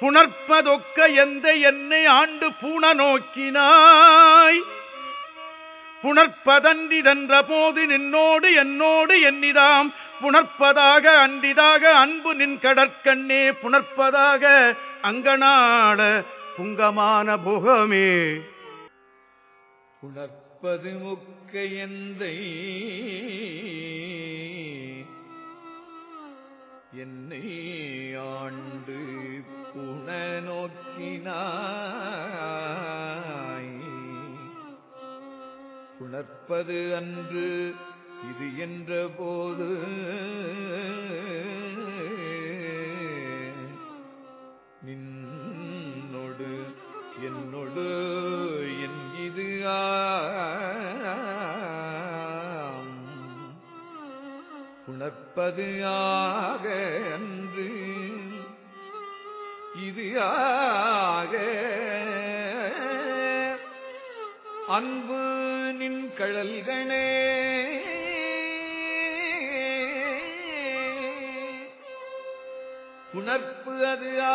புணர்ப்பதொக்க எந்த என்னை ஆண்டு பூண நோக்கினாய்? புணர்ப்பதன்றிதென்ற போது நின்னோடு என்னோடு எண்ணிதாம். புணர்ப்பதாக அன்றிதாக அன்பு நின் கடற்கண்ணே புணர்ப்பதாக அங்கநாட புங்கமான புகமே. புணர்ப்பது முக்க எந்தை? என்னை ஆண்டு உணர்ப்பது அன்று இது என்ற போது நின்னொடு என்னொடு என் இது உணர்ப்பது ஆக அன்று இது ஆக. அன்பு கழல்களே உணர்ப்பு அது ஆ